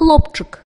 хлопчик.